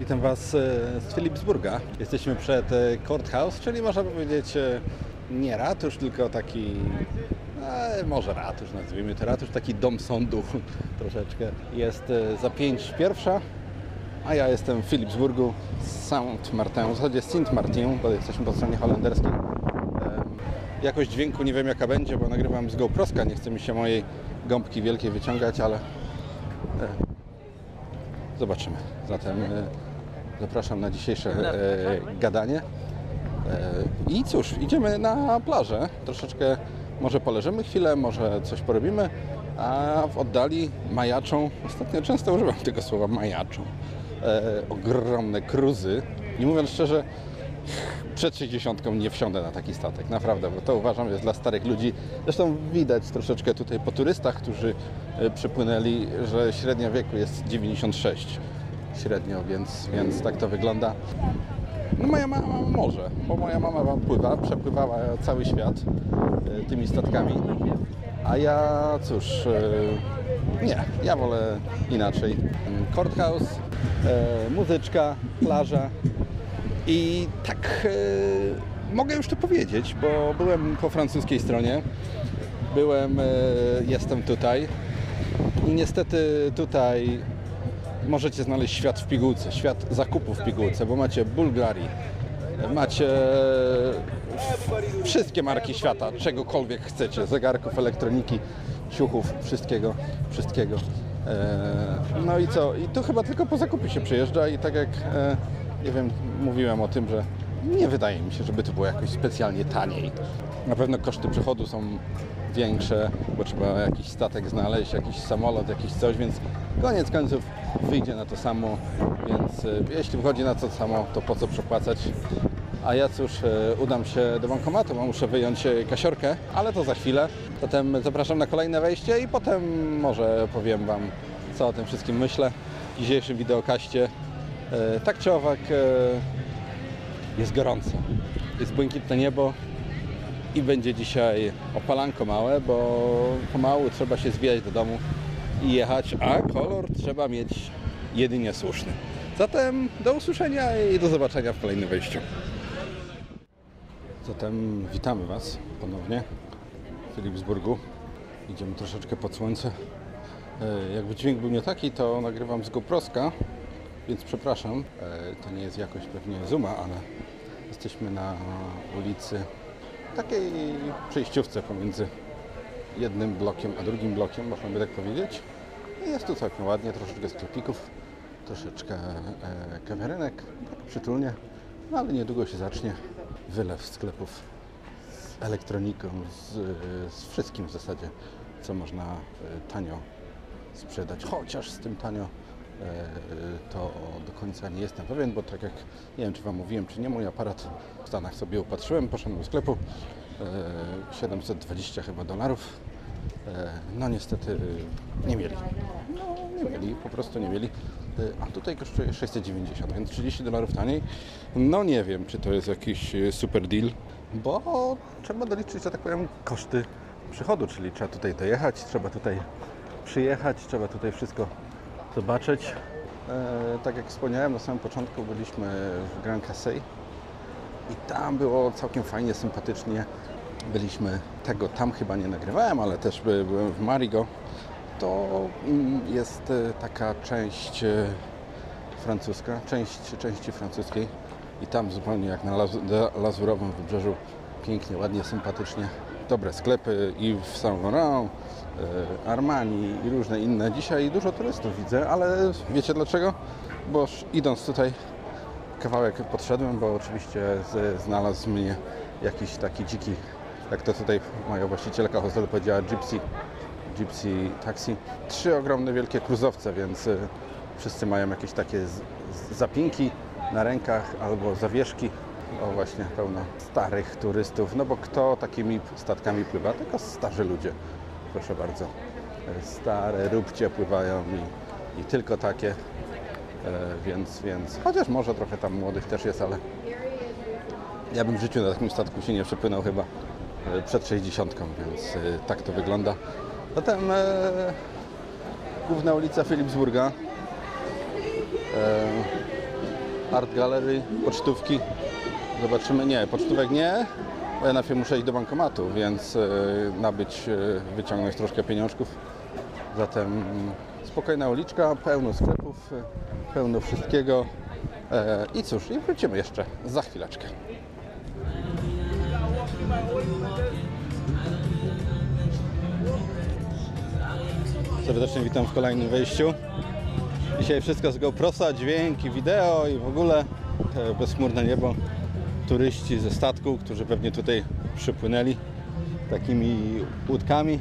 Witam Was e, z Philipsburga. Jesteśmy przed e, Courthouse, czyli można powiedzieć e, nie ratusz, tylko taki, może ratusz, nazwijmy to ratusz, taki dom sądu troszeczkę. Jest za pięć pierwsza, a ja jestem w Philipsburgu, Saint Martin, w zasadzie Saint Martin, bo jesteśmy po stronie holenderskiej. Jakość dźwięku nie wiem jaka będzie, bo nagrywam z GoProska, nie chce mi się mojej gąbki wielkiej wyciągać, ale zobaczymy. Zatem zapraszam na dzisiejsze e, gadanie. E, I cóż, idziemy na plażę. Troszeczkę może poleżymy chwilę, może coś porobimy, a w oddali majaczą, ostatnio często używam tego słowa majaczą, e, ogromne cruzy. I mówiąc szczerze, przed 60 nie wsiądę na taki statek, naprawdę, bo to uważam jest dla starych ludzi. Zresztą widać troszeczkę tutaj po turystach, którzy e, przypłynęli, że średnia wieku jest 96 średnio, więc, więc tak to wygląda. No moja mama może, bo moja mama wam pływa, przepływała cały świat e, tymi statkami, a ja cóż, e, nie, ja wolę inaczej. Courthouse, e, muzyczka, plaża i tak mogę już to powiedzieć, bo byłem po francuskiej stronie, byłem, jestem tutaj i niestety tutaj możecie znaleźć świat w pigułce, świat zakupów w pigułce, bo macie Bulgarii, macie wszystkie marki świata, czegokolwiek chcecie, zegarków, elektroniki, ciuchów, wszystkiego, wszystkiego. E, No i co? I tu chyba tylko po zakupy się przyjeżdża i tak jak, e, nie wiem, mówiłem o tym, że nie wydaje mi się, żeby to było jakoś specjalnie taniej. Na pewno koszty przechodu są większe, bo trzeba jakiś statek znaleźć, jakiś samolot, jakiś coś, więc koniec końców wyjdzie na to samo, więc e, jeśli wychodzi na to samo, to po co przepłacać? A ja cóż, e, udam się do bankomatu, bo muszę wyjąć e, kasiorkę, ale to za chwilę. Zatem zapraszam na kolejne wejście i potem może powiem Wam, co o tym wszystkim myślę w dzisiejszym wideokaście. Tak czy owak, jest gorąco. Jest błękitne niebo i będzie dzisiaj opalanko małe, bo pomału trzeba się zwijać do domu i jechać, a kolor trzeba mieć jedynie słuszny. Zatem do usłyszenia i do zobaczenia w kolejnym wejściu. Zatem witamy Was ponownie w Philipsburgu. Idziemy troszeczkę pod słońce. E, Jakby dźwięk był nie taki, to nagrywam z GoProska, więc przepraszam. E, To nie jest jakoś pewnie Zuma, ale jesteśmy na ulicy takiej przejściówce pomiędzy jednym blokiem a drugim blokiem, można by tak powiedzieć. I jest tu całkiem ładnie, troszeczkę sklepików, troszeczkę e, kawiarenek, tak przytulnie, no ale niedługo się zacznie wylew sklepów z elektroniką, z, z wszystkim w zasadzie, co można e, tanio sprzedać, chociaż z tym tanio to do końca nie jestem pewien, bo tak jak nie wiem czy Wam mówiłem, czy nie, mój aparat w Stanach sobie upatrzyłem, poszedłem do sklepu, e, 720 chyba dolarów, e, no niestety e, nie mieli. No nie mieli, po prostu nie mieli. E, A tutaj kosztuje 690, więc 30 dolarów taniej. No nie wiem, czy to jest jakiś e, super deal, bo trzeba doliczyć, że tak powiem, koszty przychodu, czyli trzeba tutaj dojechać, trzeba tutaj przyjechać, trzeba tutaj wszystko zobaczyć. E, tak jak wspomniałem, na samym początku byliśmy w Grand Casey i tam było całkiem fajnie, sympatycznie. Byliśmy tego, tam chyba nie nagrywałem, ale też by- byłem w Marigo. To mm, jest e, taka część e, francuska, część części francuskiej i tam zupełnie jak na Lazurowym Wybrzeżu pięknie, ładnie, sympatycznie. Dobre sklepy i w Saint Laurent, e, Armani i różne inne. Dzisiaj dużo turystów widzę, ale wiecie dlaczego? Bo idąc tutaj kawałek podszedłem, bo oczywiście znalazł mnie jakiś taki dziki, jak to tutaj moja właścicielka hostelu powiedziała, gypsy, gypsy taxi. Trzy ogromne wielkie kruzowce, więc y, wszyscy mają jakieś takie zapinki na rękach albo zawieszki. O właśnie, pełno starych turystów, no bo kto takimi statkami pływa? Tylko starzy ludzie, proszę bardzo. Stare róbcie pływają i, i tylko takie. E, więc, więc chociaż może trochę tam młodych też jest, ale ja bym w życiu na takim statku się nie przepłynął chyba e, przed 60, więc e, tak to wygląda. Zatem e, główna ulica Philipsburga. Art Gallery, pocztówki. Zobaczymy, nie, pocztówek nie, bo ja najpierw muszę iść do bankomatu, więc e, nabyć, e, wyciągnąć troszkę pieniążków. Zatem mm, spokojna uliczka, pełno sklepów, e, pełno wszystkiego. I cóż, i wrócimy jeszcze za chwileczkę. Serdecznie witam w kolejnym wejściu. Dzisiaj wszystko z GoProsa, dźwięki, wideo i w ogóle e, bezchmurne niebo. Turyści ze statku, którzy pewnie tutaj przypłynęli takimi łódkami.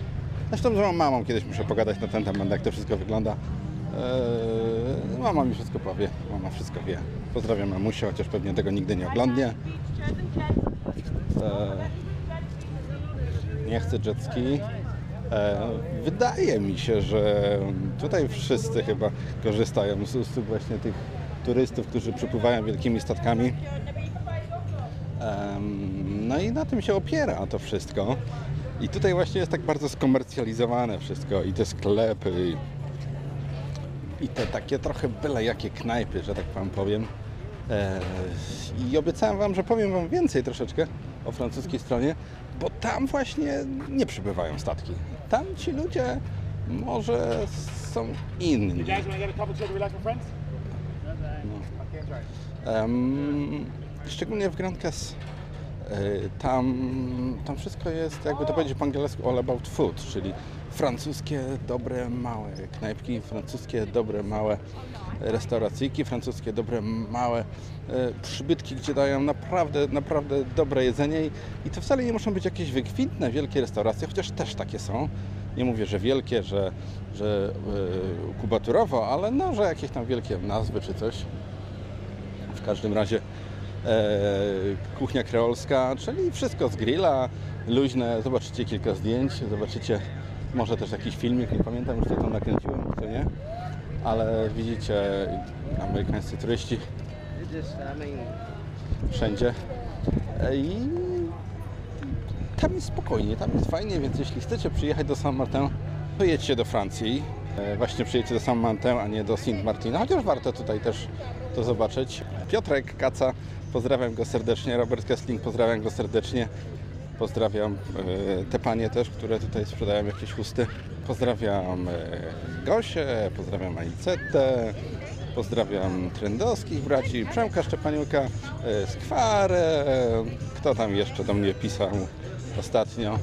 Zresztą z moją mamą kiedyś muszę pogadać na ten temat, jak to wszystko wygląda. Eee, mama mi wszystko powie, mama wszystko wie. Pozdrawiam mamusię, chociaż pewnie tego nigdy nie oglądnie. Eee, nie chcę jet ski. E, Wydaje mi się, że tutaj wszyscy chyba korzystają z usług właśnie tych turystów, którzy przypływają wielkimi statkami. No i na tym się opiera to wszystko. I tutaj właśnie jest tak bardzo skomercjalizowane wszystko i te sklepy i, i te takie trochę byle jakie knajpy, że tak wam powiem. E, I obiecałem wam, że powiem wam więcej troszeczkę o francuskiej stronie, bo tam właśnie nie przybywają statki. Tam ci ludzie może są inni. Friends? Em, szczególnie w Grand Caisse. Y, Tam, tam wszystko jest, jakby to powiedzieć po angielsku, all about food, czyli francuskie dobre małe knajpki, francuskie dobre małe restauracyjki, francuskie dobre małe e, przybytki, gdzie dają naprawdę, naprawdę dobre jedzenie i, to wcale nie muszą być jakieś wykwintne, wielkie restauracje, chociaż też takie są. Nie mówię, że wielkie, że, że e, kubaturowo, ale no, że jakieś tam wielkie nazwy czy coś. W każdym razie kuchnia kreolska, czyli wszystko z grilla, luźne. Zobaczycie kilka zdjęć, zobaczycie może też jakiś filmik, nie pamiętam już co tam nakręciłem, co nie. Ale widzicie amerykańscy turyści wszędzie. E, I tam jest spokojnie, tam jest fajnie, więc jeśli chcecie przyjechać do Saint Martin, to jedźcie do Francji. E, Właśnie przyjedźcie do Saint Martin, a nie do Saint Martina, chociaż warto tutaj też to zobaczyć. Piotrek Kaca, pozdrawiam go serdecznie. Robert Kessling, pozdrawiam go serdecznie. Pozdrawiam e, te panie też, które tutaj sprzedają jakieś chusty. Pozdrawiam e, Gosię, pozdrawiam Anicetę, pozdrawiam Trendowskich braci, Przemka Szczepaniuka, e, Skwarę, kto tam jeszcze do mnie pisał ostatnio.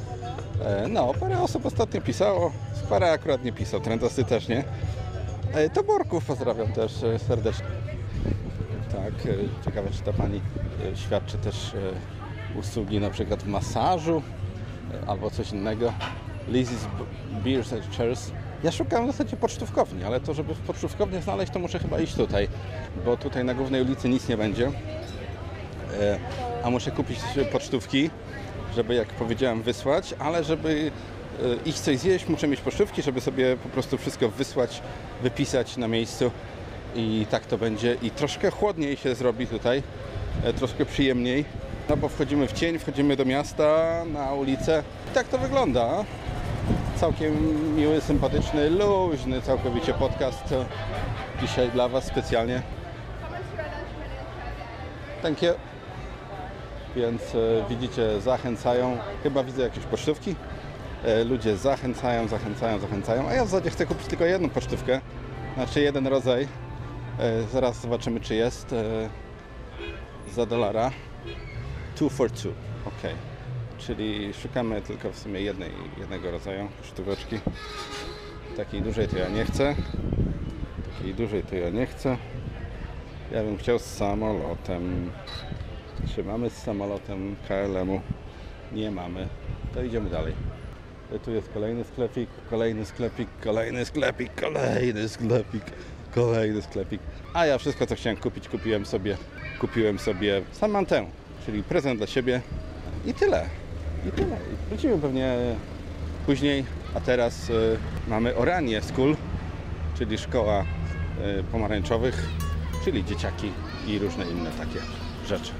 E, No, parę osób ostatnio pisało, Skwara akurat nie pisał, Trendowscy też nie. E, Toborków pozdrawiam też e, serdecznie. Tak, e, ciekawe czy ta pani e, świadczy też e, usługi na przykład masażu albo coś innego. Lizzie's Beers and Chairs. Ja szukam w zasadzie pocztówkowni, ale to żeby w pocztówkownię znaleźć to muszę chyba iść tutaj, bo tutaj na głównej ulicy nic nie będzie. A muszę kupić pocztówki, żeby jak powiedziałem wysłać, ale żeby iść coś zjeść, muszę mieć pocztówki, żeby sobie po prostu wszystko wysłać, wypisać na miejscu i tak to będzie. I troszkę chłodniej się zrobi tutaj, e, troszkę przyjemniej, no bo wchodzimy w cień, wchodzimy do miasta, na ulicę. I tak to wygląda. Całkiem miły, sympatyczny, luźny całkowicie podcast dzisiaj dla Was specjalnie. Thank you. Więc e, widzicie, zachęcają. Chyba widzę jakieś pocztówki. E, ludzie zachęcają, zachęcają, zachęcają. A ja w zasadzie chcę kupić tylko jedną pocztówkę. Znaczy jeden rodzaj. E, zaraz zobaczymy, czy jest. E, za dolara. Two for two. Ok. Czyli szukamy tylko w sumie jednej, jednego rodzaju pocztóweczki. Takiej dużej to ja nie chcę. Takiej dużej to ja nie chcę. Ja bym chciał z samolotem. Czy mamy z samolotem KLM-u? Nie mamy. To idziemy dalej. E, Tu jest kolejny sklepik, kolejny sklepik, kolejny sklepik, kolejny sklepik, kolejny sklepik. A ja wszystko co chciałem kupić, kupiłem sobie, kupiłem sobie Samantę, czyli prezent dla siebie i tyle. I tyle. I Wrócimy pewnie później, a teraz y, mamy Oranie School, czyli szkoła y, pomarańczowych, czyli dzieciaki i różne inne takie rzeczy.